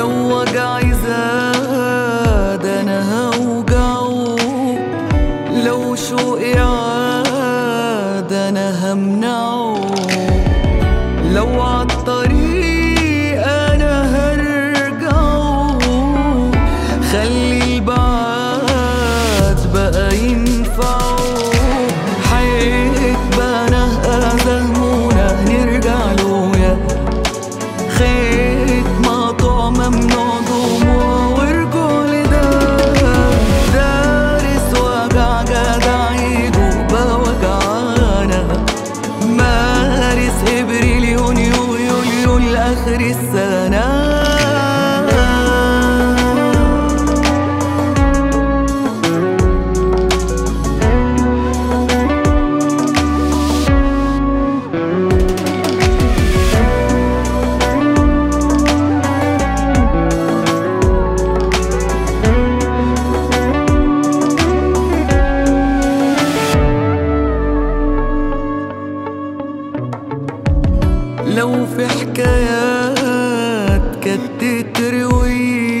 لو وجعي لو في حكايات كانت تتروي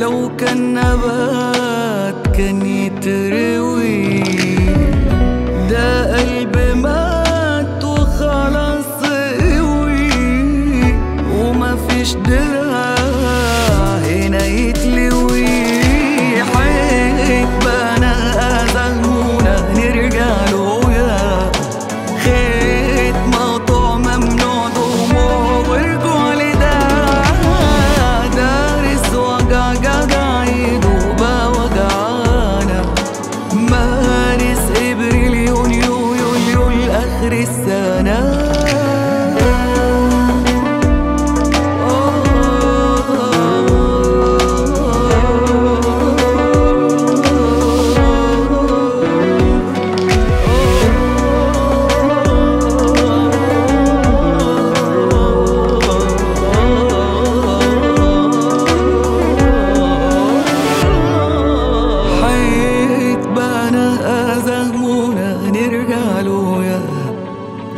لو كان نبات كان يتروي. ده قلب مات وخلاص قوي. وما فيش دل